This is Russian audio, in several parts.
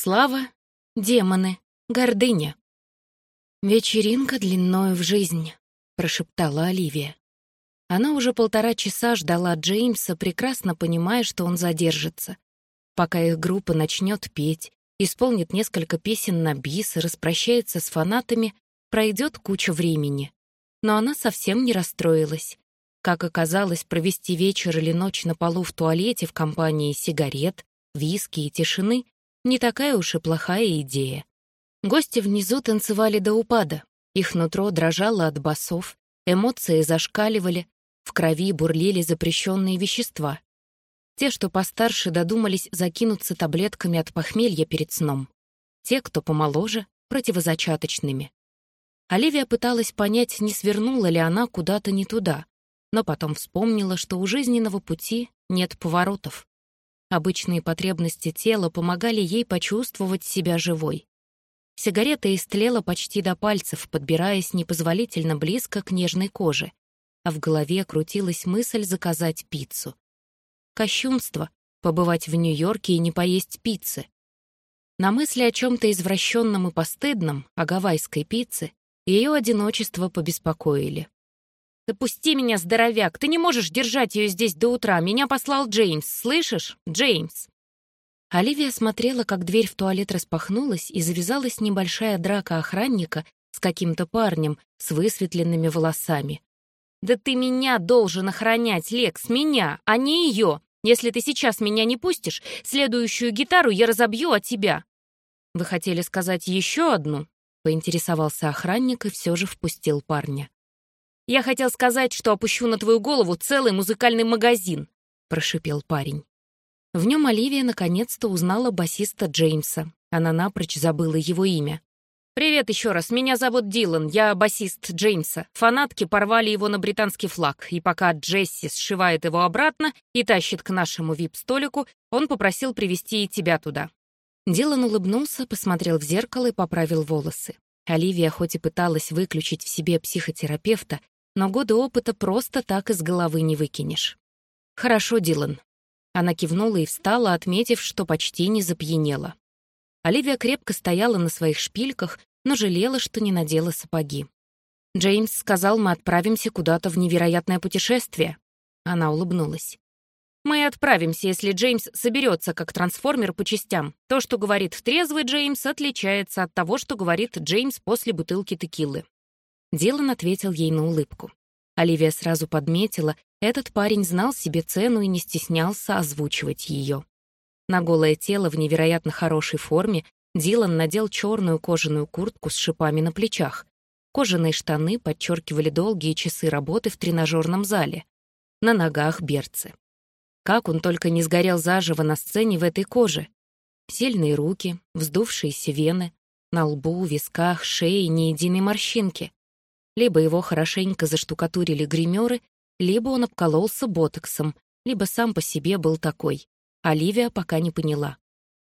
Слава, демоны, гордыня. «Вечеринка длиною в жизнь», — прошептала Оливия. Она уже полтора часа ждала Джеймса, прекрасно понимая, что он задержится. Пока их группа начнет петь, исполнит несколько песен на бис и распрощается с фанатами, пройдет куча времени. Но она совсем не расстроилась. Как оказалось, провести вечер или ночь на полу в туалете в компании сигарет, виски и тишины не такая уж и плохая идея. Гости внизу танцевали до упада. Их нутро дрожало от басов, эмоции зашкаливали, в крови бурлили запрещенные вещества. Те, что постарше, додумались закинуться таблетками от похмелья перед сном. Те, кто помоложе, противозачаточными. Оливия пыталась понять, не свернула ли она куда-то не туда, но потом вспомнила, что у жизненного пути нет поворотов. Обычные потребности тела помогали ей почувствовать себя живой. Сигарета истлела почти до пальцев, подбираясь непозволительно близко к нежной коже, а в голове крутилась мысль заказать пиццу. Кощунство — побывать в Нью-Йорке и не поесть пиццы. На мысли о чем-то извращенном и постыдном, о гавайской пицце, ее одиночество побеспокоили. «Допусти меня, здоровяк! Ты не можешь держать ее здесь до утра! Меня послал Джеймс, слышишь? Джеймс!» Оливия смотрела, как дверь в туалет распахнулась, и завязалась небольшая драка охранника с каким-то парнем с высветленными волосами. «Да ты меня должен охранять, Лекс, меня, а не ее! Если ты сейчас меня не пустишь, следующую гитару я разобью от тебя!» «Вы хотели сказать еще одну?» — поинтересовался охранник и все же впустил парня. «Я хотел сказать, что опущу на твою голову целый музыкальный магазин», — прошипел парень. В нем Оливия наконец-то узнала басиста Джеймса. Она напрочь забыла его имя. «Привет еще раз, меня зовут Дилан, я басист Джеймса. Фанатки порвали его на британский флаг, и пока Джесси сшивает его обратно и тащит к нашему вип-столику, он попросил привести и тебя туда». Дилан улыбнулся, посмотрел в зеркало и поправил волосы. Оливия хоть и пыталась выключить в себе психотерапевта, но годы опыта просто так из головы не выкинешь. «Хорошо, Дилан». Она кивнула и встала, отметив, что почти не запьянела. Оливия крепко стояла на своих шпильках, но жалела, что не надела сапоги. «Джеймс сказал, мы отправимся куда-то в невероятное путешествие». Она улыбнулась. «Мы отправимся, если Джеймс соберется как трансформер по частям. То, что говорит трезвый Джеймс, отличается от того, что говорит Джеймс после бутылки текилы. Дилан ответил ей на улыбку. Оливия сразу подметила, этот парень знал себе цену и не стеснялся озвучивать ее. На голое тело в невероятно хорошей форме Дилан надел черную кожаную куртку с шипами на плечах. Кожаные штаны подчеркивали долгие часы работы в тренажерном зале. На ногах берцы. Как он только не сгорел заживо на сцене в этой коже. Сильные руки, вздувшиеся вены, на лбу, висках, шее ни единой морщинки. Либо его хорошенько заштукатурили гримеры, либо он обкололся ботоксом, либо сам по себе был такой. Оливия пока не поняла.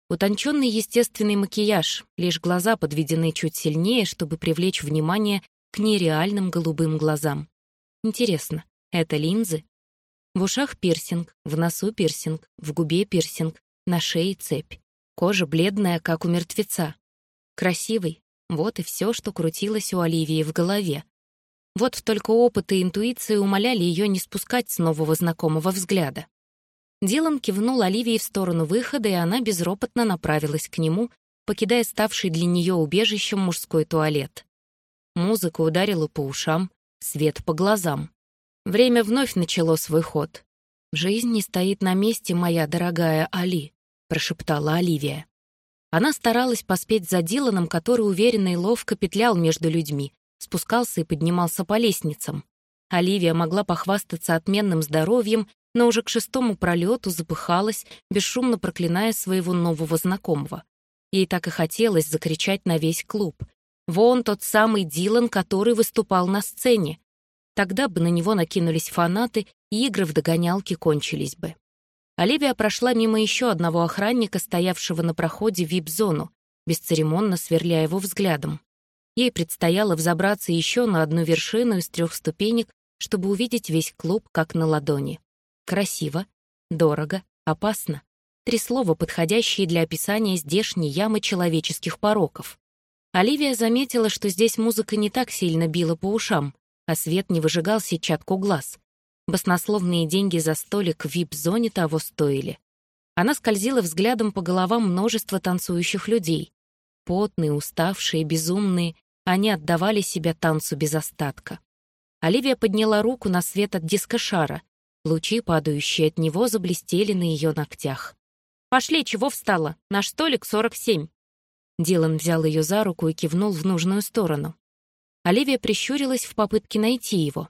Утонченный естественный макияж, лишь глаза подведены чуть сильнее, чтобы привлечь внимание к нереальным голубым глазам. Интересно, это линзы? В ушах пирсинг, в носу пирсинг, в губе пирсинг, на шее цепь. Кожа бледная, как у мертвеца. Красивый. Вот и все, что крутилось у Оливии в голове. Вот только опыт и интуиция умоляли ее не спускать с нового знакомого взгляда. Дилан кивнул Оливии в сторону выхода, и она безропотно направилась к нему, покидая ставший для нее убежищем мужской туалет. Музыка ударила по ушам, свет по глазам. Время вновь начало свой ход. «Жизнь не стоит на месте, моя дорогая Али», — прошептала Оливия. Она старалась поспеть за Диланом, который уверенно и ловко петлял между людьми, спускался и поднимался по лестницам. Оливия могла похвастаться отменным здоровьем, но уже к шестому пролету запыхалась, бесшумно проклиная своего нового знакомого. Ей так и хотелось закричать на весь клуб. «Вон тот самый Дилан, который выступал на сцене!» Тогда бы на него накинулись фанаты, и игры в догонялки кончились бы. Оливия прошла мимо еще одного охранника, стоявшего на проходе в вип-зону, бесцеремонно сверляя его взглядом. Ей предстояло взобраться еще на одну вершину из трех ступенек, чтобы увидеть весь клуб как на ладони. Красиво, дорого, опасно. Три слова, подходящие для описания здешней ямы человеческих пороков. Оливия заметила, что здесь музыка не так сильно била по ушам, а свет не выжигал сетчатку глаз. Баснословные деньги за столик в вип-зоне того стоили. Она скользила взглядом по головам множества танцующих людей. Потные, уставшие, безумные, они отдавали себя танцу без остатка. Оливия подняла руку на свет от дискошара. Лучи, падающие от него, заблестели на ее ногтях. «Пошли, чего встала? Наш столик 47». Дилан взял ее за руку и кивнул в нужную сторону. Оливия прищурилась в попытке найти его.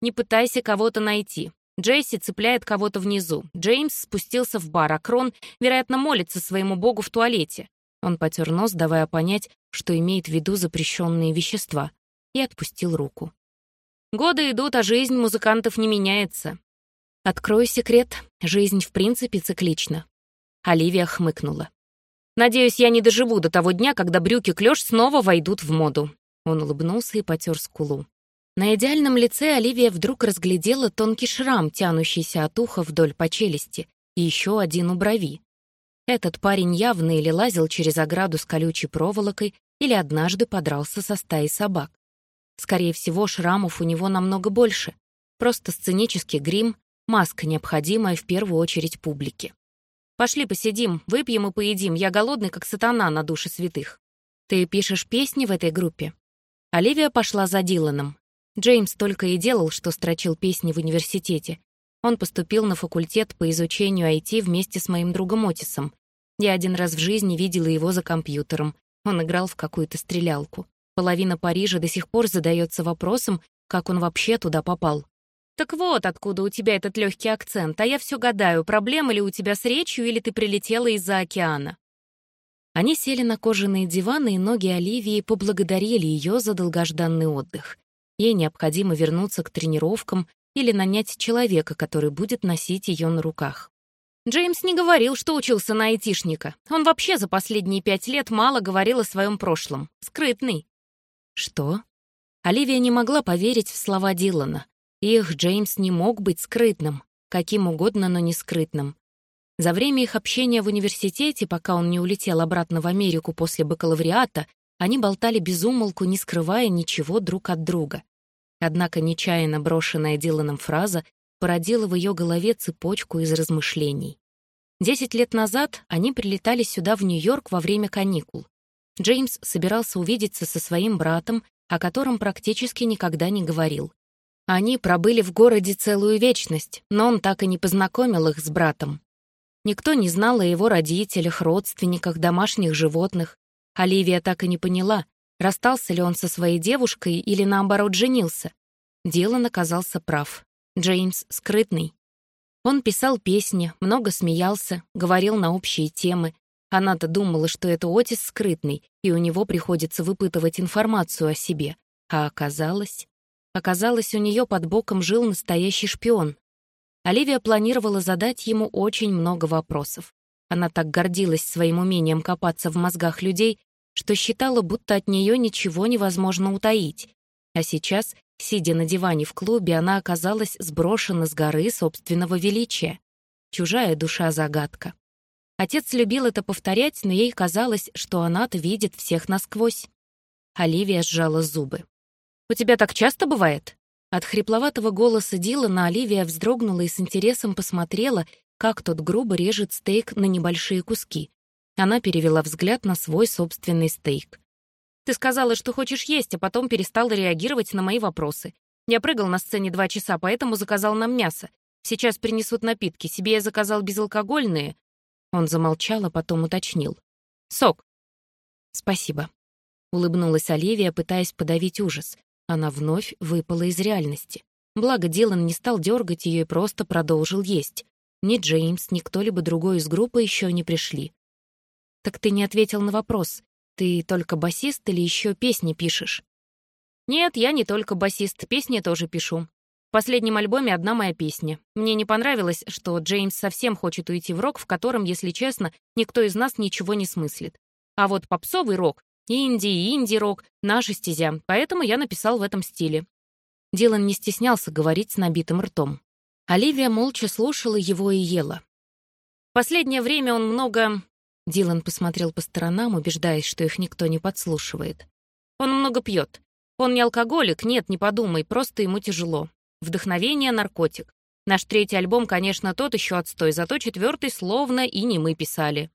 «Не пытайся кого-то найти. Джесси цепляет кого-то внизу. Джеймс спустился в бар, а Крон, вероятно, молится своему богу в туалете. Он потер нос, давая понять, что имеет в виду запрещенные вещества, и отпустил руку. «Годы идут, а жизнь музыкантов не меняется». «Открою секрет, жизнь в принципе циклична». Оливия хмыкнула. «Надеюсь, я не доживу до того дня, когда брюки-клёш снова войдут в моду». Он улыбнулся и потер скулу. На идеальном лице Оливия вдруг разглядела тонкий шрам, тянущийся от уха вдоль по челюсти, и еще один у брови. Этот парень явно или лазил через ограду с колючей проволокой, или однажды подрался со стаей собак. Скорее всего, шрамов у него намного больше. Просто сценический грим, маска, необходимая в первую очередь публике. «Пошли посидим, выпьем и поедим, я голодный, как сатана на душе святых». «Ты пишешь песни в этой группе?» Оливия пошла за Диланом. Джеймс только и делал, что строчил песни в университете. Он поступил на факультет по изучению IT вместе с моим другом Отисом. Я один раз в жизни видела его за компьютером. Он играл в какую-то стрелялку. Половина Парижа до сих пор задается вопросом, как он вообще туда попал. «Так вот, откуда у тебя этот легкий акцент, а я все гадаю, проблема ли у тебя с речью или ты прилетела из-за океана?» Они сели на кожаные диваны, и ноги Оливии поблагодарили ее за долгожданный отдых. Ей необходимо вернуться к тренировкам или нанять человека, который будет носить ее на руках. Джеймс не говорил, что учился на айтишника. Он вообще за последние пять лет мало говорил о своем прошлом. Скрытный. Что? Оливия не могла поверить в слова Дилана. Их Джеймс не мог быть скрытным. Каким угодно, но не скрытным. За время их общения в университете, пока он не улетел обратно в Америку после бакалавриата, они болтали без умолку, не скрывая ничего друг от друга. Однако нечаянно брошенная Диланом фраза породила в ее голове цепочку из размышлений. Десять лет назад они прилетали сюда, в Нью-Йорк, во время каникул. Джеймс собирался увидеться со своим братом, о котором практически никогда не говорил. Они пробыли в городе целую вечность, но он так и не познакомил их с братом. Никто не знал о его родителях, родственниках, домашних животных. Оливия так и не поняла, Расстался ли он со своей девушкой или, наоборот, женился? Дилан оказался прав. Джеймс скрытный. Он писал песни, много смеялся, говорил на общие темы. Она-то думала, что это Отис скрытный, и у него приходится выпытывать информацию о себе. А оказалось... Оказалось, у нее под боком жил настоящий шпион. Оливия планировала задать ему очень много вопросов. Она так гордилась своим умением копаться в мозгах людей, что считала, будто от нее ничего невозможно утаить. А сейчас, сидя на диване в клубе, она оказалась сброшена с горы собственного величия. Чужая душа-загадка. Отец любил это повторять, но ей казалось, что она-то видит всех насквозь. Оливия сжала зубы. «У тебя так часто бывает?» От хрипловатого голоса Дилана Оливия вздрогнула и с интересом посмотрела, как тот грубо режет стейк на небольшие куски, она перевела взгляд на свой собственный стейк. «Ты сказала, что хочешь есть, а потом перестала реагировать на мои вопросы. Я прыгал на сцене два часа, поэтому заказал нам мясо. Сейчас принесут напитки. Себе я заказал безалкогольные». Он замолчал, а потом уточнил. «Сок». «Спасибо», — улыбнулась Оливия, пытаясь подавить ужас. Она вновь выпала из реальности. Благо, Дилан не стал дергать ее и просто продолжил есть. Ни Джеймс, ни кто-либо другой из группы еще не пришли. «Так ты не ответил на вопрос. Ты только басист или еще песни пишешь?» «Нет, я не только басист, песни тоже пишу. В последнем альбоме одна моя песня. Мне не понравилось, что Джеймс совсем хочет уйти в рок, в котором, если честно, никто из нас ничего не смыслит. А вот попсовый рок, инди и инди-рок — наша стезя, поэтому я написал в этом стиле». Дилан не стеснялся говорить с набитым ртом. Оливия молча слушала его и ела. Последнее время он много...» Дилан посмотрел по сторонам, убеждаясь, что их никто не подслушивает. «Он много пьет. Он не алкоголик, нет, не подумай, просто ему тяжело. Вдохновение — наркотик. Наш третий альбом, конечно, тот еще отстой, зато четвертый словно и не мы писали».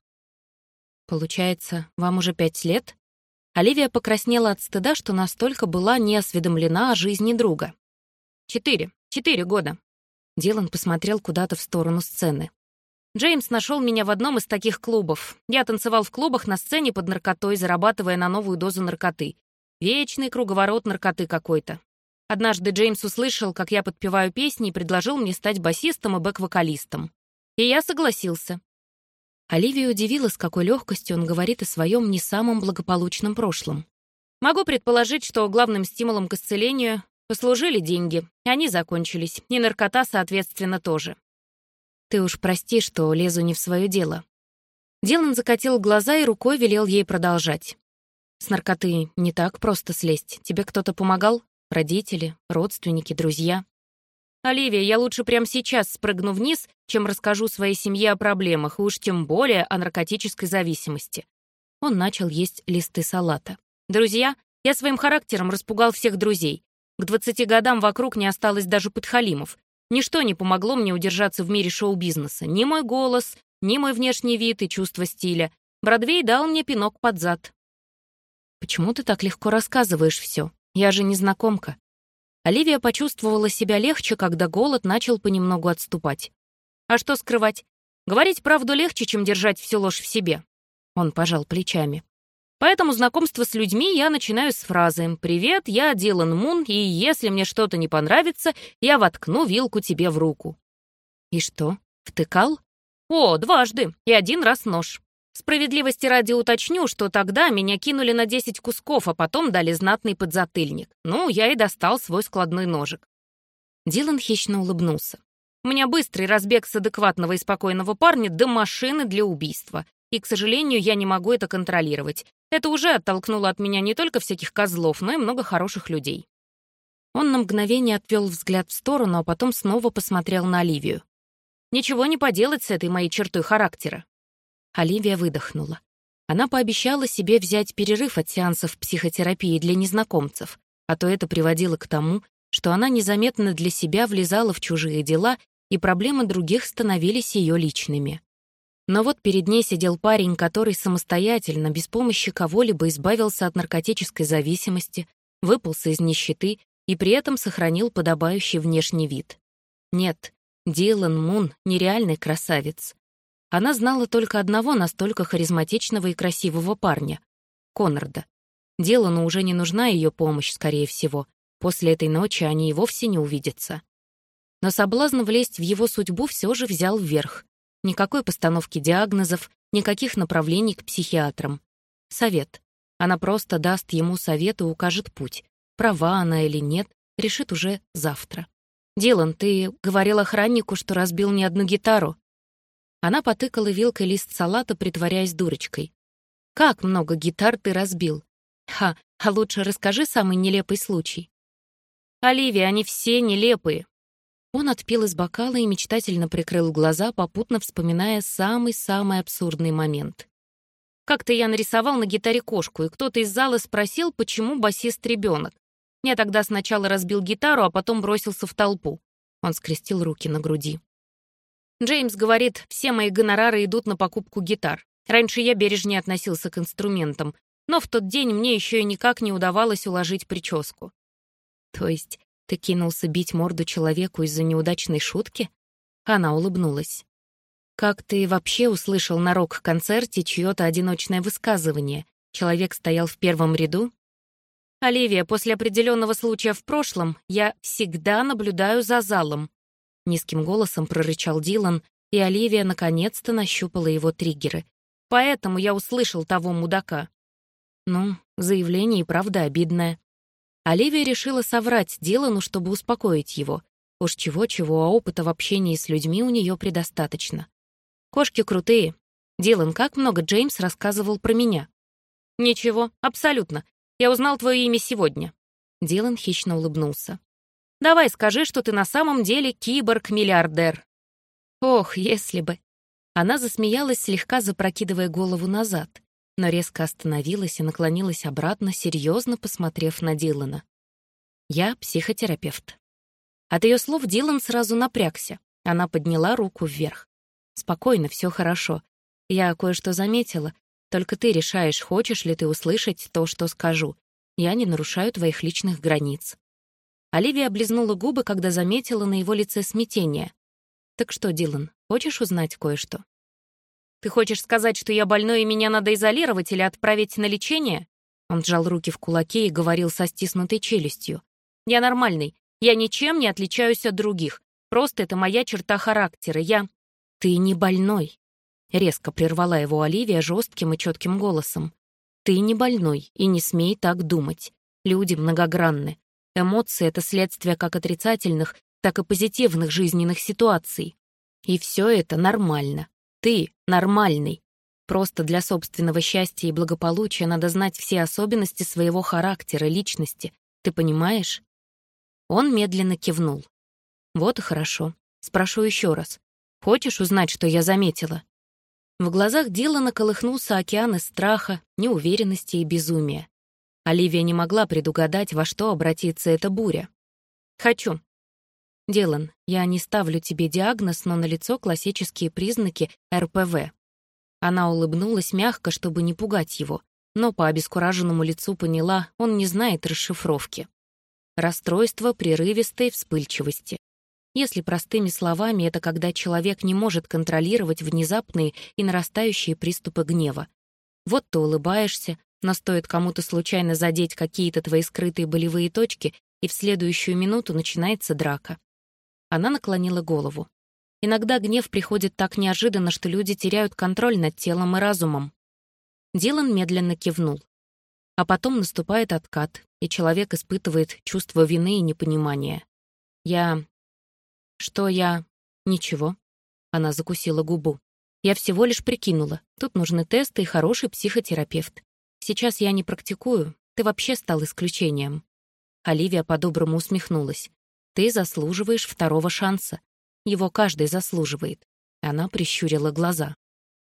«Получается, вам уже пять лет?» Оливия покраснела от стыда, что настолько была не осведомлена о жизни друга. «Четыре. Четыре года». Дилан посмотрел куда-то в сторону сцены. Джеймс нашел меня в одном из таких клубов. Я танцевал в клубах на сцене под наркотой, зарабатывая на новую дозу наркоты. Вечный круговорот наркоты какой-то. Однажды Джеймс услышал, как я подпеваю песни и предложил мне стать басистом и бэк-вокалистом. И я согласился. Оливия удивила, с какой легкостью он говорит о своем не самом благополучном прошлом. Могу предположить, что главным стимулом к исцелению послужили деньги. Они закончились, и наркота, соответственно, тоже. Ты уж прости, что лезу не в свое дело. Дилан закатил глаза и рукой велел ей продолжать. С наркоты не так просто слезть. Тебе кто-то помогал? Родители, родственники, друзья? «Оливия, я лучше прямо сейчас спрыгну вниз, чем расскажу своей семье о проблемах, и уж тем более о наркотической зависимости». Он начал есть листы салата. «Друзья, я своим характером распугал всех друзей. К 20 годам вокруг не осталось даже подхалимов. Ничто не помогло мне удержаться в мире шоу-бизнеса. Ни мой голос, ни мой внешний вид и чувство стиля. Бродвей дал мне пинок под зад. «Почему ты так легко рассказываешь все? Я же незнакомка». Оливия почувствовала себя легче, когда голод начал понемногу отступать. «А что скрывать? Говорить правду легче, чем держать всю ложь в себе». Он пожал плечами. Поэтому знакомство с людьми я начинаю с фразы «Привет, я Дилан Мун, и если мне что-то не понравится, я воткну вилку тебе в руку». «И что, втыкал?» «О, дважды, и один раз нож. Справедливости ради уточню, что тогда меня кинули на 10 кусков, а потом дали знатный подзатыльник. Ну, я и достал свой складной ножик. Дилан хищно улыбнулся. У меня быстрый разбег с адекватного и спокойного парня до машины для убийства. И, к сожалению, я не могу это контролировать. Это уже оттолкнуло от меня не только всяких козлов, но и много хороших людей. Он на мгновение отвел взгляд в сторону, а потом снова посмотрел на Оливию. «Ничего не поделать с этой моей чертой характера. Оливия выдохнула. Она пообещала себе взять перерыв от сеансов психотерапии для незнакомцев, а то это приводило к тому, что она незаметно для себя влезала в чужие дела, и проблемы других становились ее личными. Но вот перед ней сидел парень, который самостоятельно, без помощи кого-либо избавился от наркотической зависимости, выпался из нищеты и при этом сохранил подобающий внешний вид. Нет, Дилан Мун — нереальный красавец. Она знала только одного настолько харизматичного и красивого парня — Конрада. Делану уже не нужна ее помощь, скорее всего. После этой ночи они и вовсе не увидятся. Но соблазн влезть в его судьбу все же взял вверх. Никакой постановки диагнозов, никаких направлений к психиатрам. Совет. Она просто даст ему совет и укажет путь. Права она или нет, решит уже завтра. «Дилан, ты говорил охраннику, что разбил не одну гитару. Она потыкала вилкой лист салата, притворяясь дурочкой. «Как много гитар ты разбил? Ха, а лучше расскажи самый нелепый случай». «Оливия, они все нелепые». Он отпил из бокала и мечтательно прикрыл глаза, попутно вспоминая самый-самый абсурдный момент. Как-то я нарисовал на гитаре кошку, и кто-то из зала спросил, почему басист ребенок. Я тогда сначала разбил гитару, а потом бросился в толпу. Он скрестил руки на груди. Джеймс говорит, все мои гонорары идут на покупку гитар. Раньше я бережнее относился к инструментам, но в тот день мне еще и никак не удавалось уложить прическу. То есть ты кинулся бить морду человеку из-за неудачной шутки? Она улыбнулась. Как ты вообще услышал на рок-концерте чье-то одиночное высказывание? Человек стоял в первом ряду? Оливия, после определенного случая в прошлом я всегда наблюдаю за залом. Низким голосом прорычал Дилан, и Оливия наконец-то нащупала его триггеры. «Поэтому я услышал того мудака». Ну, заявление и правда обидное. Оливия решила соврать Дилану, чтобы успокоить его. Уж чего-чего, а опыта в общении с людьми у нее предостаточно. «Кошки крутые. Дилан, как много Джеймс рассказывал про меня?» «Ничего, абсолютно. Я узнал твое имя сегодня». Дилан хищно улыбнулся. Давай скажи, что ты на самом деле киборг-миллиардер». Ох, если бы. Она засмеялась, слегка запрокидывая голову назад, но резко остановилась и наклонилась обратно, серьезно посмотрев на Дилана. «Я психотерапевт». От ее слов Дилан сразу напрягся. Она подняла руку вверх. «Спокойно, все хорошо. Я кое-что заметила. Только ты решаешь, хочешь ли ты услышать то, что скажу. Я не нарушаю твоих личных границ». Оливия облизнула губы, когда заметила на его лице смятение. «Так что, Дилан, хочешь узнать кое-что?» «Ты хочешь сказать, что я больной и меня надо изолировать или отправить на лечение?» Он сжал руки в кулаки и говорил со стиснутой челюстью. «Я нормальный. Я ничем не отличаюсь от других. Просто это моя черта характера. Я...» «Ты не больной», — резко прервала его Оливия жестким и четким голосом. «Ты не больной, и не смей так думать. Люди многогранны. Эмоции — это следствие как отрицательных, так и позитивных жизненных ситуаций. И все это нормально. Ты нормальный. Просто для собственного счастья и благополучия надо знать все особенности своего характера, личности. Ты понимаешь? Он медленно кивнул. Вот и хорошо. Спрошу еще раз. Хочешь узнать, что я заметила? В глазах Дилана колыхнулся океан из страха, неуверенности и безумия. Оливия не могла предугадать, во что обратится эта буря. «Хочу». «Делан, я не ставлю тебе диагноз, но налицо классические признаки РПВ». Она улыбнулась мягко, чтобы не пугать его, но по обескураженному лицу поняла, он не знает расшифровки. Расстройство прерывистой вспыльчивости. Если простыми словами, это когда человек не может контролировать внезапные и нарастающие приступы гнева. Вот ты улыбаешься, но стоит кому-то случайно задеть какие-то твои скрытые болевые точки, и в следующую минуту начинается драка. Она наклонила голову. Иногда гнев приходит так неожиданно, что люди теряют контроль над телом и разумом. Дилан медленно кивнул. А потом наступает откат, и человек испытывает чувство вины и непонимания. Я... Что я... Ничего. Она закусила губу. Я всего лишь прикинула. Тут нужны тесты и хороший психотерапевт. Сейчас я не практикую, ты вообще стал исключением». Оливия по-доброму усмехнулась. «Ты заслуживаешь второго шанса. Его каждый заслуживает». Она прищурила глаза.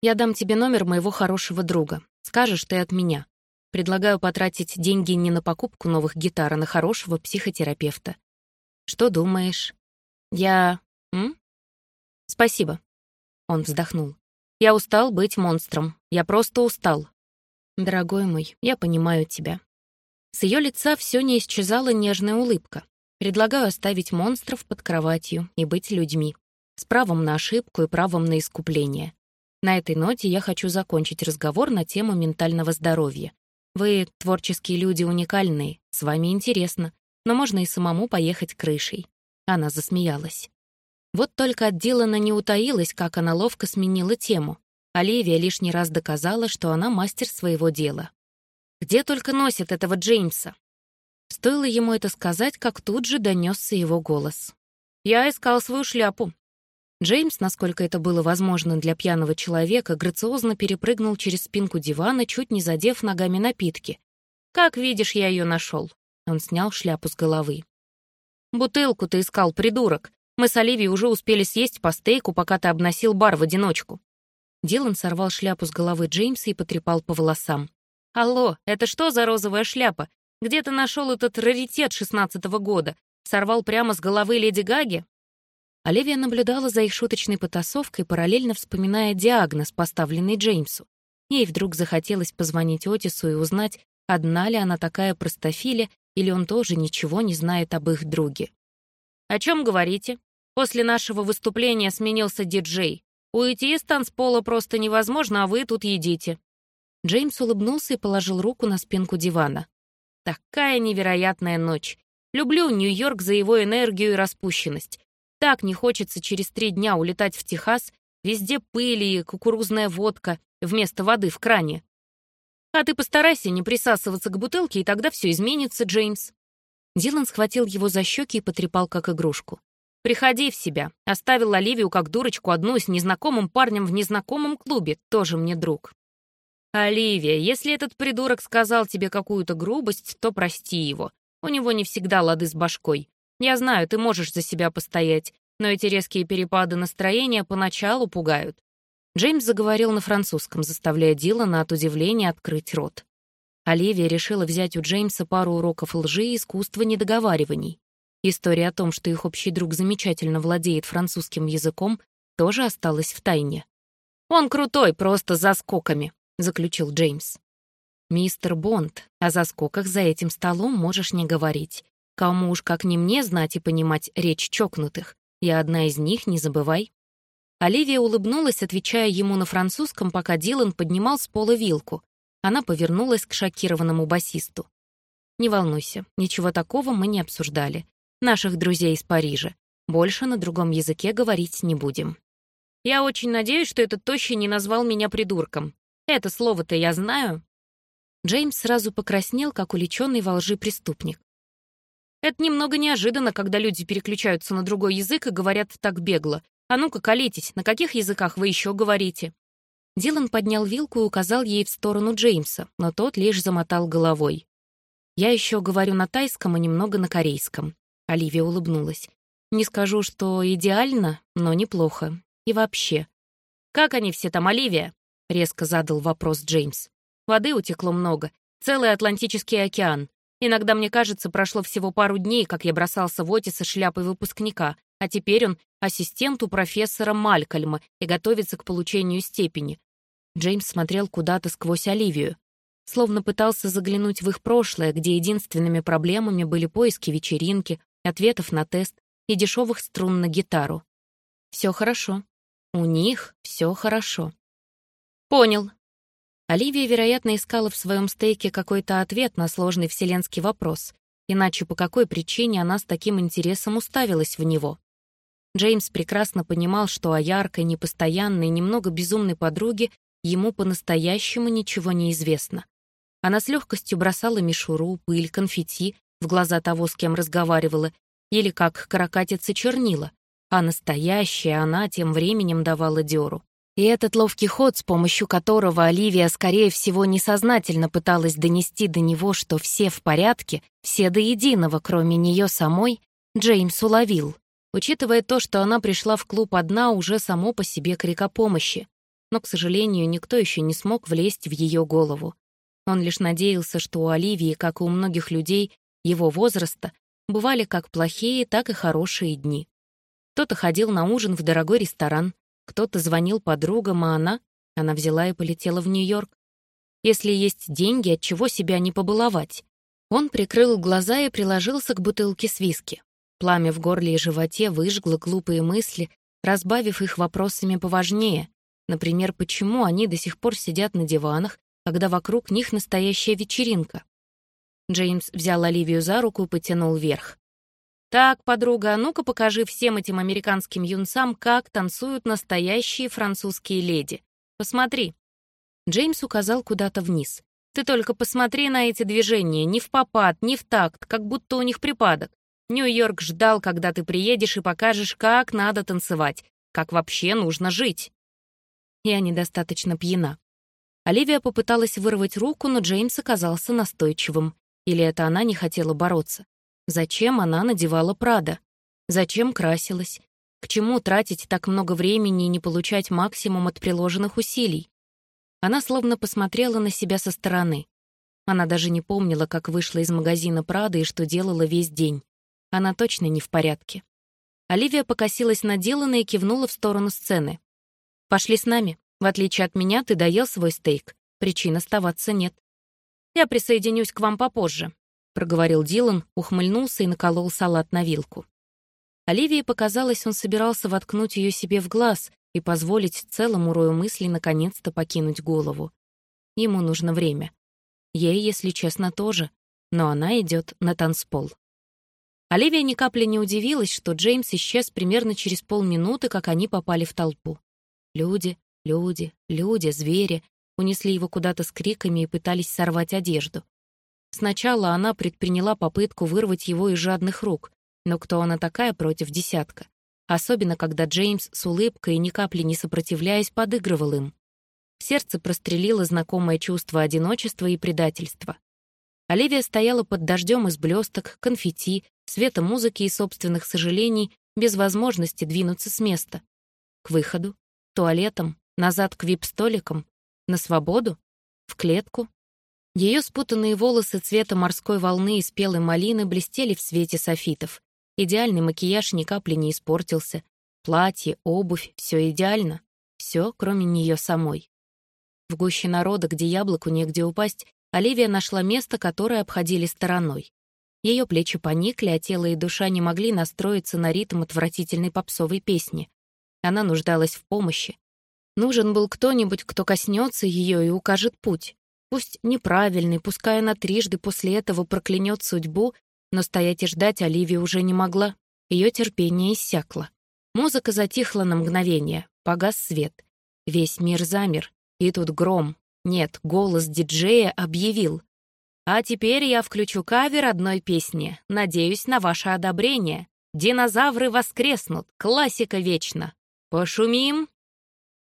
«Я дам тебе номер моего хорошего друга. Скажешь ты от меня. Предлагаю потратить деньги не на покупку новых гитар, а на хорошего психотерапевта. Что думаешь? Я... М? Спасибо. Он вздохнул. Я устал быть монстром. Я просто устал. «Дорогой мой, я понимаю тебя». С ее лица все не исчезала нежная улыбка. Предлагаю оставить монстров под кроватью и быть людьми. С правом на ошибку и правом на искупление. На этой ноте я хочу закончить разговор на тему ментального здоровья. Вы, творческие люди, уникальные, с вами интересно, но можно и самому поехать крышей. Она засмеялась. Вот только от Дилана не утаилась, как она ловко сменила тему. Оливия лишний раз доказала, что она мастер своего дела. Где только носит этого Джеймса? Стоило ему это сказать, как тут же донесся его голос. «Я искал свою шляпу». Джеймс, насколько это было возможно для пьяного человека, грациозно перепрыгнул через спинку дивана, чуть не задев ногами напитки. «Как видишь, я ее нашел. Он снял шляпу с головы. «Бутылку ты искал, придурок. Мы с Оливией уже успели съесть по стейку, пока ты обносил бар в одиночку. Дилан сорвал шляпу с головы Джеймса и потрепал по волосам. «Алло, это что за розовая шляпа? Где ты нашел этот раритет шестнадцатого года? Сорвал прямо с головы леди Гаги?» Оливия наблюдала за их шуточной потасовкой, параллельно вспоминая диагноз, поставленный Джеймсу. Ей вдруг захотелось позвонить Отису и узнать, одна ли она такая простофиля, или он тоже ничего не знает об их друге. «О чем говорите? После нашего выступления сменился диджей. Уйти из танцпола просто невозможно, а вы тут едите». Джеймс улыбнулся и положил руку на спинку дивана. «Такая невероятная ночь. Люблю Нью-Йорк за его энергию и распущенность. Так не хочется через три дня улетать в Техас, везде пыли и кукурузная водка вместо воды в кране. А ты постарайся не присасываться к бутылке, и тогда все изменится, Джеймс». Дилан схватил его за щеки и потрепал как игрушку. Приходи в себя. Оставил Оливию как дурочку одну с незнакомым парнем в незнакомом клубе, тоже мне друг. Оливия, если этот придурок сказал тебе какую-то грубость, то прости его. У него не всегда лады с башкой. Я знаю, ты можешь за себя постоять, но эти резкие перепады настроения поначалу пугают. Джеймс заговорил на французском, заставляя Дилана от удивления открыть рот. Оливия решила взять у Джеймса пару уроков лжи и искусства недоговариваний. История о том, что их общий друг замечательно владеет французским языком, тоже осталась в тайне. «Он крутой, просто за скоками», — заключил Джеймс. «Мистер Бонд, о заскоках за этим столом можешь не говорить. Кому уж как не мне знать и понимать речь чокнутых. Я одна из них, не забывай». Оливия улыбнулась, отвечая ему на французском, пока Дилан поднимал с пола вилку. Она повернулась к шокированному басисту. «Не волнуйся, ничего такого мы не обсуждали. Наших друзей из Парижа. Больше на другом языке говорить не будем». «Я очень надеюсь, что этот тощий не назвал меня придурком. Это слово-то я знаю». Джеймс сразу покраснел, как уличенный во лжи преступник. «Это немного неожиданно, когда люди переключаются на другой язык и говорят так бегло, «А ну-ка, колитесь, на каких языках вы еще говорите?» Дилан поднял вилку и указал ей в сторону Джеймса, но тот лишь замотал головой. «Я еще говорю на тайском и немного на корейском». Оливия улыбнулась. «Не скажу, что идеально, но неплохо. И вообще». «Как они все там, Оливия?» — резко задал вопрос Джеймс. «Воды утекло много. Целый Атлантический океан. Иногда, мне кажется, прошло всего пару дней, как я бросался в Отиса шляпой выпускника, а теперь он ассистент у профессора Малькольма и готовится к получению степени. Джеймс смотрел куда-то сквозь Оливию, словно пытался заглянуть в их прошлое, где единственными проблемами были поиски вечеринки, ответов на тест и дешевых струн на гитару. Все хорошо. У них все хорошо. Понял. Оливия, вероятно, искала в своем стейке какой-то ответ на сложный вселенский вопрос, иначе по какой причине она с таким интересом уставилась в него. Джеймс прекрасно понимал, что о яркой, непостоянной, немного безумной подруге ему по-настоящему ничего не известно. Она с легкостью бросала мишуру, пыль, конфетти в глаза того, с кем разговаривала, или как каракатица чернила, а настоящая она тем временем давала дёру. И этот ловкий ход, с помощью которого Оливия, скорее всего, несознательно пыталась донести до него, что все в порядке, все до единого, кроме нее самой, Джеймс уловил. Учитывая то, что она пришла в клуб одна, уже само по себе крик о помощи. Но, к сожалению, никто еще не смог влезть в ее голову. Он лишь надеялся, что у Оливии, как и у многих людей его возраста, бывали как плохие, так и хорошие дни. Кто-то ходил на ужин в дорогой ресторан, кто-то звонил подругам, а она... Она взяла и полетела в Нью-Йорк. Если есть деньги, от чего себя не побаловать? Он прикрыл глаза и приложился к бутылке с виски. Пламя в горле и животе выжгло глупые мысли, разбавив их вопросами поважнее. Например, почему они до сих пор сидят на диванах, когда вокруг них настоящая вечеринка? Джеймс взял Оливию за руку и потянул вверх. «Так, подруга, а ну-ка покажи всем этим американским юнцам, как танцуют настоящие французские леди. Посмотри». Джеймс указал куда-то вниз. «Ты только посмотри на эти движения, ни в попад, ни в такт, как будто у них припадок. Нью-Йорк ждал, когда ты приедешь и покажешь, как надо танцевать, как вообще нужно жить. Я недостаточно пьяна. Оливия попыталась вырвать руку, но Джеймс оказался настойчивым. Или это она не хотела бороться? Зачем она надевала Прада? Зачем красилась? К чему тратить так много времени и не получать максимум от приложенных усилий? Она словно посмотрела на себя со стороны. Она даже не помнила, как вышла из магазина Прада и что делала весь день. Она точно не в порядке. Оливия покосилась на Дилана и кивнула в сторону сцены. «Пошли с нами. В отличие от меня, ты доел свой стейк. Причин оставаться нет». «Я присоединюсь к вам попозже», — проговорил Дилан, ухмыльнулся и наколол салат на вилку. Оливии показалось, он собирался воткнуть ее себе в глаз и позволить целому рою мыслей наконец-то покинуть голову. Ему нужно время. Ей, если честно, тоже, но она идет на танцпол. Оливия ни капли не удивилась, что Джеймс исчез примерно через полминуты, как они попали в толпу. Люди, люди, люди, звери унесли его куда-то с криками и пытались сорвать одежду. Сначала она предприняла попытку вырвать его из жадных рук, но кто она такая против десятка? Особенно, когда Джеймс с улыбкой и ни капли не сопротивляясь подыгрывал им. Сердце прострелило знакомое чувство одиночества и предательства. Оливия стояла под дождем из блесток, конфетти, света музыки и собственных сожалений, без возможности двинуться с места. К выходу, туалетам, Назад к вип-столикам? На свободу? В клетку? Ее спутанные волосы цвета морской волны и спелой малины блестели в свете софитов. Идеальный макияж ни капли не испортился. Платье, обувь — все идеально. Все, кроме нее самой. В гуще народа, где яблоку негде упасть, Оливия нашла место, которое обходили стороной. Ее плечи поникли, а тело и душа не могли настроиться на ритм отвратительной попсовой песни. Она нуждалась в помощи. Нужен был кто-нибудь, кто коснется ее и укажет путь. Пусть неправильный, пускай она трижды после этого проклянет судьбу, но стоять и ждать Оливия уже не могла. Ее терпение иссякло. Музыка затихла на мгновение, погас свет. Весь мир замер, и тут гром. Нет, голос диджея объявил. А теперь я включу кавер одной песни. Надеюсь на ваше одобрение. Динозавры воскреснут, классика вечна. Пошумим?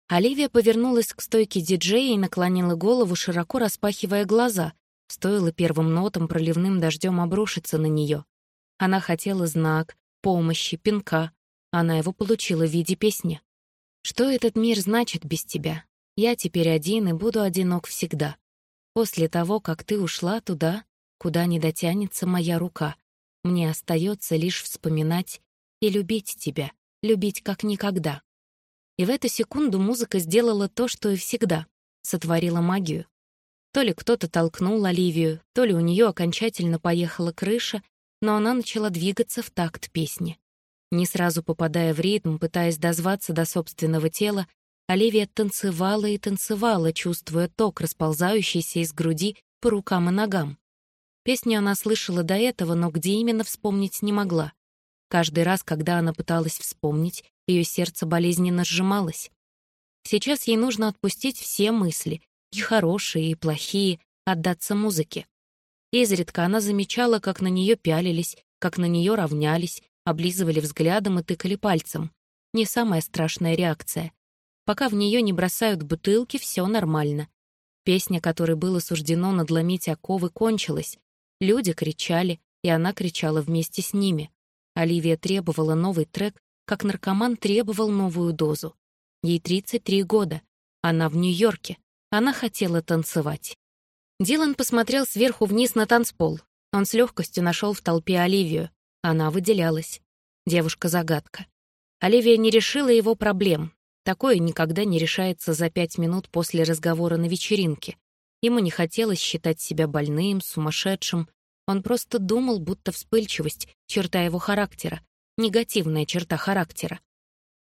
Оливия повернулась к стойке диджея и наклонила голову, широко распахивая глаза. Стоило первым нотам проливным дождем обрушиться на нее. Она хотела знак, помощи, пинка. Она его получила в виде песни. «Что этот мир значит без тебя? Я теперь один и буду одинок всегда. После того, как ты ушла туда, куда не дотянется моя рука, мне остается лишь вспоминать и любить тебя, любить как никогда». И в эту секунду музыка сделала то, что и всегда — сотворила магию. То ли кто-то толкнул Оливию, то ли у нее окончательно поехала крыша, но она начала двигаться в такт песни. Не сразу попадая в ритм, пытаясь дозваться до собственного тела, Оливия танцевала и танцевала, чувствуя ток, расползающийся из груди по рукам и ногам. Песню она слышала до этого, но где именно вспомнить не могла. Каждый раз, когда она пыталась вспомнить, ее сердце болезненно сжималось. Сейчас ей нужно отпустить все мысли, и хорошие, и плохие, отдаться музыке. Изредка она замечала, как на нее пялились, как на нее равнялись, облизывали взглядом и тыкали пальцем. Не самая страшная реакция. Пока в нее не бросают бутылки, все нормально. Песня, которой было суждено надломить оковы, кончилась. Люди кричали, и она кричала вместе с ними. Оливия требовала новый трек, как наркоман требовал новую дозу. Ей 33 года. Она в Нью-Йорке. Она хотела танцевать. Дилан посмотрел сверху вниз на танцпол. Он с легкостью нашел в толпе Оливию. Она выделялась. Девушка-загадка. Оливия не решила его проблем. Такое никогда не решается за пять минут после разговора на вечеринке. Ему не хотелось считать себя больным, сумасшедшим. Он просто думал, будто вспыльчивость — черта его характера, негативная черта характера.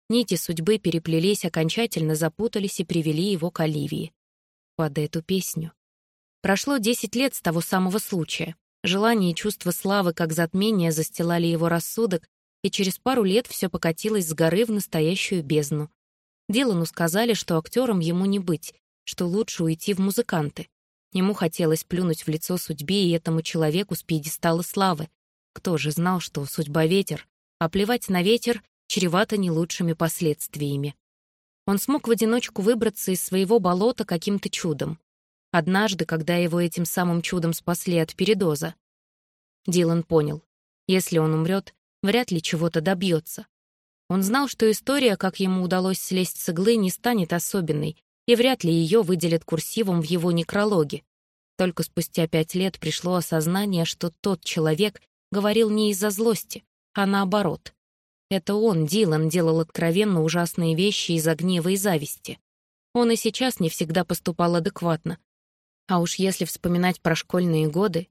Нити судьбы переплелись, окончательно запутались и привели его к Оливии. Под эту песню. Прошло десять лет с того самого случая. Желание и чувство славы как затмение застилали его рассудок, и через пару лет все покатилось с горы в настоящую бездну. Дилану сказали, что актером ему не быть, что лучше уйти в музыканты. Ему хотелось плюнуть в лицо судьбе и этому человеку с пьедестала славы. Кто же знал, что судьба ветер, а плевать на ветер чревато не лучшими последствиями. Он смог в одиночку выбраться из своего болота каким-то чудом. Однажды, когда его этим самым чудом спасли от передоза. Дилан понял, если он умрет, вряд ли чего-то добьется. Он знал, что история, как ему удалось слезть с иглы, не станет особенной, и вряд ли ее выделят курсивом в его некрологе. Только спустя пять лет пришло осознание, что тот человек говорил не из-за злости, а наоборот. Это он, Дилан, делал откровенно ужасные вещи из-за гнева и зависти. Он и сейчас не всегда поступал адекватно. А уж если вспоминать про школьные годы.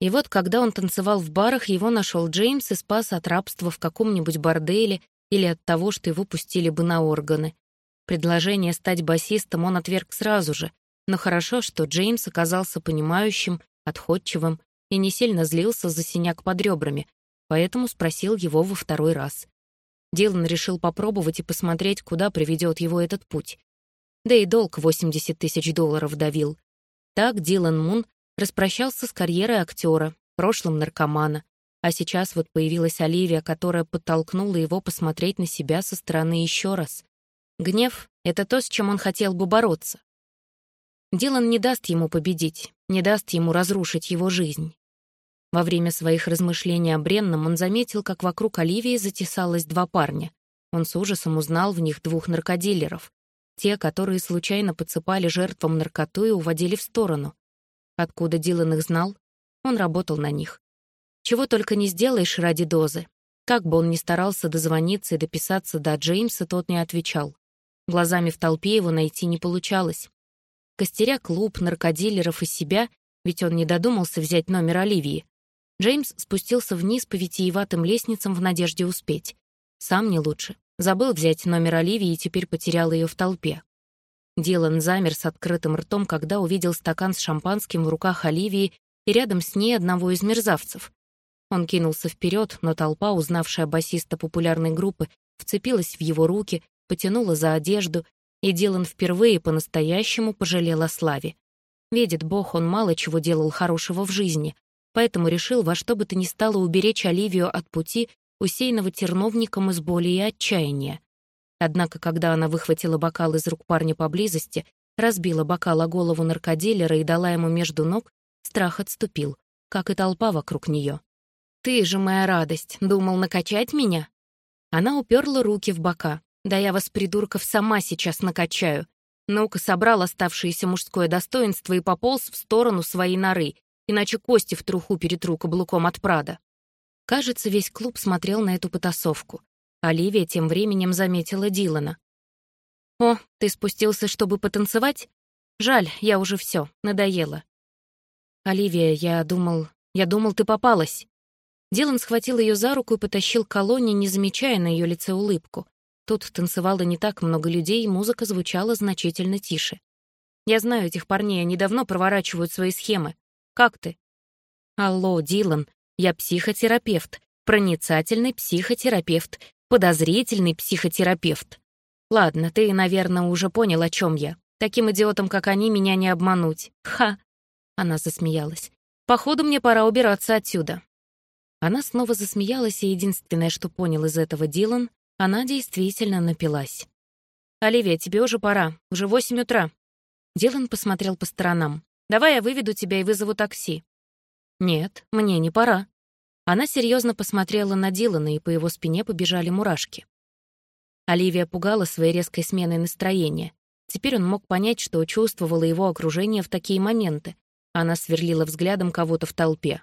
И вот, когда он танцевал в барах, его нашел Джеймс и спас от рабства в каком-нибудь борделе или от того, что его пустили бы на органы. Предложение стать басистом он отверг сразу же, но хорошо, что Джеймс оказался понимающим, отходчивым и не сильно злился за синяк под ребрами, поэтому спросил его во второй раз. Дилан решил попробовать и посмотреть, куда приведет его этот путь. Да и долг 80 тысяч долларов давил. Так Дилан Мун распрощался с карьерой актера, прошлым наркомана, а сейчас вот появилась Оливия, которая подтолкнула его посмотреть на себя со стороны еще раз. Гнев — это то, с чем он хотел бы бороться. Дилан не даст ему победить, не даст ему разрушить его жизнь. Во время своих размышлений о Бренном он заметил, как вокруг Оливии затесалось два парня. Он с ужасом узнал в них двух наркодилеров. те, которые случайно подсыпали жертвам наркоту и уводили в сторону. Откуда Дилан их знал? Он работал на них. Чего только не сделаешь ради дозы. Как бы он ни старался дозвониться и дописаться до Джеймса, тот не отвечал. Глазами в толпе его найти не получалось. Костеря клуб, наркодилеров и себя, ведь он не додумался взять номер Оливии, Джеймс спустился вниз по витиеватым лестницам в надежде успеть. Сам не лучше. Забыл взять номер Оливии и теперь потерял ее в толпе. Дилан замер с открытым ртом, когда увидел стакан с шампанским в руках Оливии и рядом с ней одного из мерзавцев. Он кинулся вперед, но толпа, узнавшая басиста популярной группы, вцепилась в его руки, потянула за одежду, и Дилан впервые по-настоящему пожалел о славе. Видит Бог, он мало чего делал хорошего в жизни, поэтому решил во что бы то ни стало уберечь Оливию от пути, усеянного терновником из боли и отчаяния. Однако, когда она выхватила бокал из рук парня поблизости, разбила бокал о голову наркодилера и дала ему между ног, страх отступил, как и толпа вокруг нее. «Ты же моя радость, думал накачать меня?» Она уперла руки в бока. «Да я вас, придурков, сама сейчас накачаю». Ну-ка собрал оставшееся мужское достоинство и пополз в сторону своей норы, иначе кости в труху перетру каблуком от Прада. Кажется, весь клуб смотрел на эту потасовку. Оливия тем временем заметила Дилана. «О, ты спустился, чтобы потанцевать? Жаль, я уже все, надоело». «Оливия, я думал... Я думал, ты попалась». Дилан схватил ее за руку и потащил к колонне, не замечая на ее лице улыбку. Тут танцевало не так много людей, музыка звучала значительно тише. «Я знаю этих парней, они давно проворачивают свои схемы. Как ты?» «Алло, Дилан, я психотерапевт, проницательный психотерапевт, подозрительный психотерапевт. Ладно, ты, наверное, уже понял, о чем я. Таким идиотом, как они, меня не обмануть. Ха!» Она засмеялась. «Походу, мне пора убираться отсюда. Она снова засмеялась, и единственное, что понял из этого Дилан, она действительно напилась. «Оливия, тебе уже пора. Уже восемь утра». Дилан посмотрел по сторонам. «Давай я выведу тебя и вызову такси». «Нет, мне не пора». Она серьезно посмотрела на Дилана, и по его спине побежали мурашки. Оливия пугала своей резкой сменой настроения. Теперь он мог понять, что чувствовало его окружение в такие моменты. Она сверлила взглядом кого-то в толпе.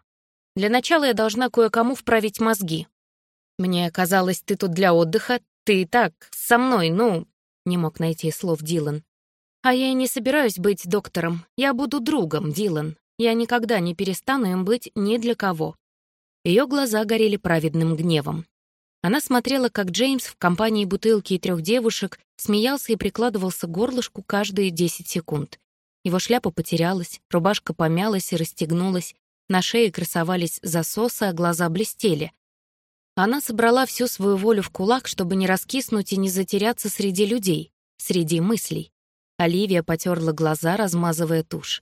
Для начала я должна кое-кому вправить мозги. Мне казалось, ты тут для отдыха, ты и так, со мной, ну...» Не мог найти слов Дилан. «А я и не собираюсь быть доктором. Я буду другом, Дилан. Я никогда не перестану им быть ни для кого». Ее глаза горели праведным гневом. Она смотрела, как Джеймс в компании бутылки и трех девушек смеялся и прикладывался к горлышку каждые 10 секунд. Его шляпа потерялась, рубашка помялась и расстегнулась, на шее красовались засосы, а глаза блестели. Она собрала всю свою волю в кулак, чтобы не раскиснуть и не затеряться среди людей, среди мыслей. Оливия потерла глаза, размазывая тушь.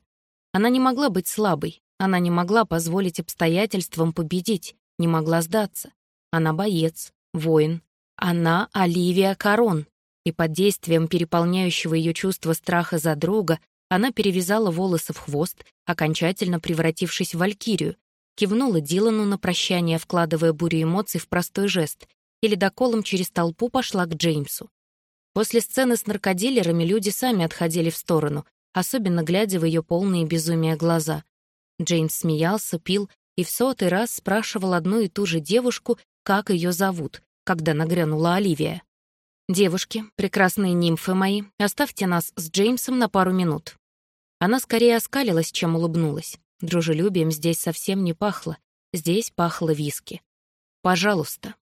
Она не могла быть слабой, она не могла позволить обстоятельствам победить, не могла сдаться. Она боец, воин. Она Оливия Корон. И под действием переполняющего ее чувства страха за друга она перевязала волосы в хвост, окончательно превратившись в валькирию, кивнула Дилану на прощание, вкладывая бурю эмоций в простой жест, и ледоколом через толпу пошла к Джеймсу. После сцены с наркодилерами люди сами отходили в сторону, особенно глядя в ее полные безумия глаза. Джеймс смеялся, пил и в сотый раз спрашивал одну и ту же девушку, как ее зовут, когда нагрянула Оливия. «Девушки, прекрасные нимфы мои, оставьте нас с Джеймсом на пару минут». Она скорее оскалилась, чем улыбнулась. Дружелюбием здесь совсем не пахло. Здесь пахло виски. «Пожалуйста».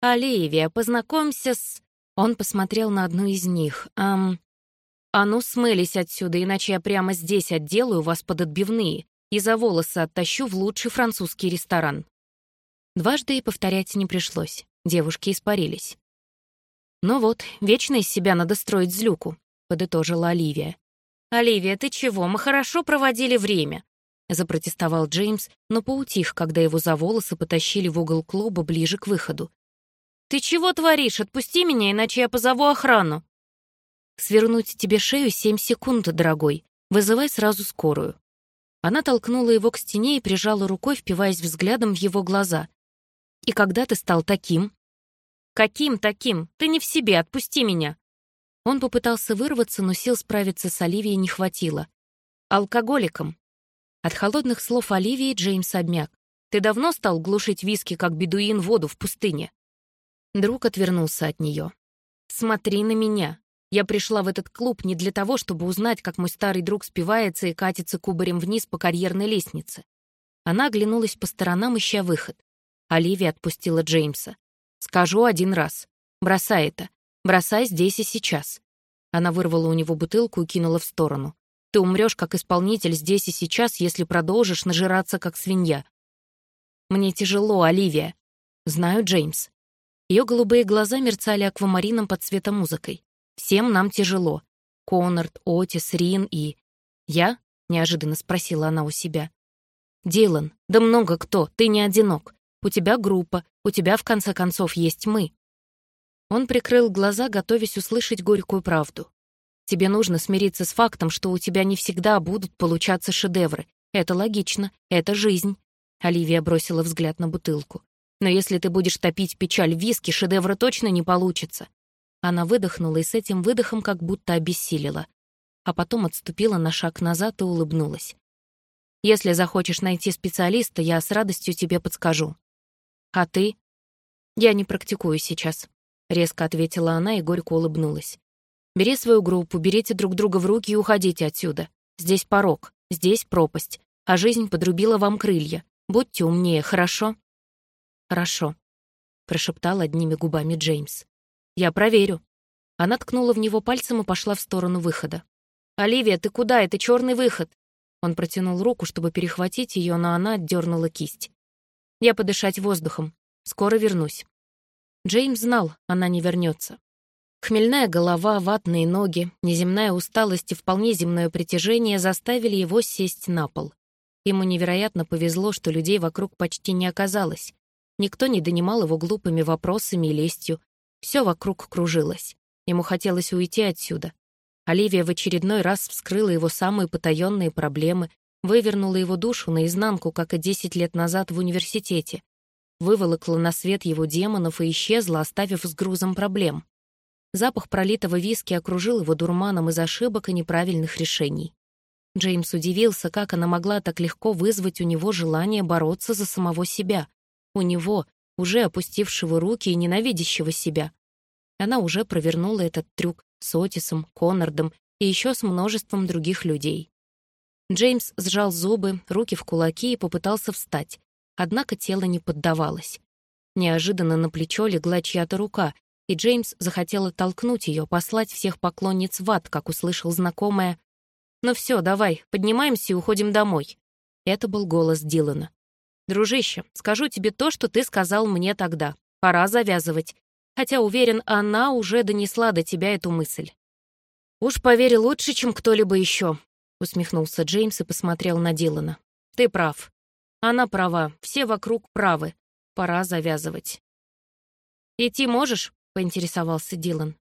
«Оливия, познакомься с...» Он посмотрел на одну из них. «Ам...» «А ну, смылись отсюда, иначе я прямо здесь отделаю вас под отбивные и за волосы оттащу в лучший французский ресторан». Дважды и повторять не пришлось. Девушки испарились. «Ну вот, вечно из себя надо строить злюку», — подытожила Оливия. «Оливия, ты чего? Мы хорошо проводили время», — запротестовал Джеймс, но поутих, когда его за волосы потащили в угол клуба ближе к выходу. «Ты чего творишь? Отпусти меня, иначе я позову охрану». «Свернуть тебе шею семь секунд, дорогой. Вызывай сразу скорую». Она толкнула его к стене и прижала рукой, впиваясь взглядом в его глаза. «И когда ты стал таким?» «Каким таким? Ты не в себе, отпусти меня!» Он попытался вырваться, но сил справиться с Оливией не хватило. «Алкоголиком». От холодных слов Оливии Джеймс обмяк. «Ты давно стал глушить виски, как бедуин, воду в пустыне?» Друг отвернулся от нее. «Смотри на меня. Я пришла в этот клуб не для того, чтобы узнать, как мой старый друг спивается и катится кубарем вниз по карьерной лестнице». Она оглянулась по сторонам, ища выход. Оливия отпустила Джеймса. «Скажу один раз. Бросай это. Бросай здесь и сейчас». Она вырвала у него бутылку и кинула в сторону. «Ты умрешь как исполнитель здесь и сейчас, если продолжишь нажираться как свинья». «Мне тяжело, Оливия». «Знаю, Джеймс». Ее голубые глаза мерцали аквамарином под музыкой. «Всем нам тяжело. Коннорд, Отис, Рин и...» «Я?» — неожиданно спросила она у себя. «Дилан, да много кто, ты не одинок. У тебя группа, у тебя, в конце концов, есть мы». Он прикрыл глаза, готовясь услышать горькую правду. «Тебе нужно смириться с фактом, что у тебя не всегда будут получаться шедевры. Это логично, это жизнь». Оливия бросила взгляд на бутылку. Но если ты будешь топить печаль виски, шедевра точно не получится». Она выдохнула и с этим выдохом как будто обессилила. А потом отступила на шаг назад и улыбнулась. «Если захочешь найти специалиста, я с радостью тебе подскажу». «А ты?» «Я не практикую сейчас», — резко ответила она и горько улыбнулась. «Бери свою группу, берите друг друга в руки и уходите отсюда. Здесь порог, здесь пропасть, а жизнь подрубила вам крылья. Будьте умнее, хорошо?» «Хорошо», — прошептал одними губами Джеймс. «Я проверю». Она ткнула в него пальцем и пошла в сторону выхода. «Оливия, ты куда? Это черный выход!» Он протянул руку, чтобы перехватить ее, но она отдернула кисть. «Я подышать воздухом. Скоро вернусь». Джеймс знал, она не вернется. Хмельная голова, ватные ноги, неземная усталость и вполне земное притяжение заставили его сесть на пол. Ему невероятно повезло, что людей вокруг почти не оказалось. Никто не донимал его глупыми вопросами и лестью. Все вокруг кружилось. Ему хотелось уйти отсюда. Оливия в очередной раз вскрыла его самые потаенные проблемы, вывернула его душу наизнанку, как и десять лет назад в университете. Выволокла на свет его демонов и исчезла, оставив с грузом проблем. Запах пролитого виски окружил его дурманом из ошибок и неправильных решений. Джеймс удивился, как она могла так легко вызвать у него желание бороться за самого себя, у него, уже опустившего руки и ненавидящего себя. Она уже провернула этот трюк с Отисом, Коннордом и еще с множеством других людей. Джеймс сжал зубы, руки в кулаки и попытался встать, однако тело не поддавалось. Неожиданно на плечо легла чья-то рука, и Джеймс захотел оттолкнуть ее, послать всех поклонниц в ад, как услышал знакомое «Ну все, давай, поднимаемся и уходим домой». Это был голос Дилана. «Дружище, скажу тебе то, что ты сказал мне тогда. Пора завязывать. Хотя, уверен, она уже донесла до тебя эту мысль». «Уж поверь лучше, чем кто-либо еще», — усмехнулся Джеймс и посмотрел на Дилана. «Ты прав. Она права. Все вокруг правы. Пора завязывать». «Идти можешь?» — поинтересовался Дилан.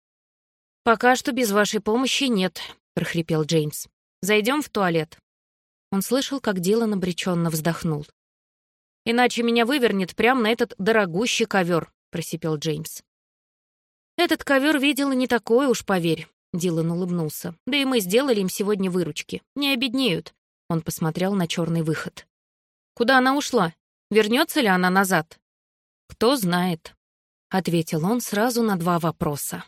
«Пока что без вашей помощи нет», — прохрипел Джеймс. «Зайдем в туалет». Он слышал, как Дилан обреченно вздохнул. Иначе меня вывернет прямо на этот дорогущий ковер», — просипел Джеймс. «Этот ковер видела не такой уж, поверь», — Дилан улыбнулся. «Да и мы сделали им сегодня выручки. Не обеднеют». Он посмотрел на черный выход. «Куда она ушла? Вернется ли она назад?» «Кто знает», — ответил он сразу на два вопроса.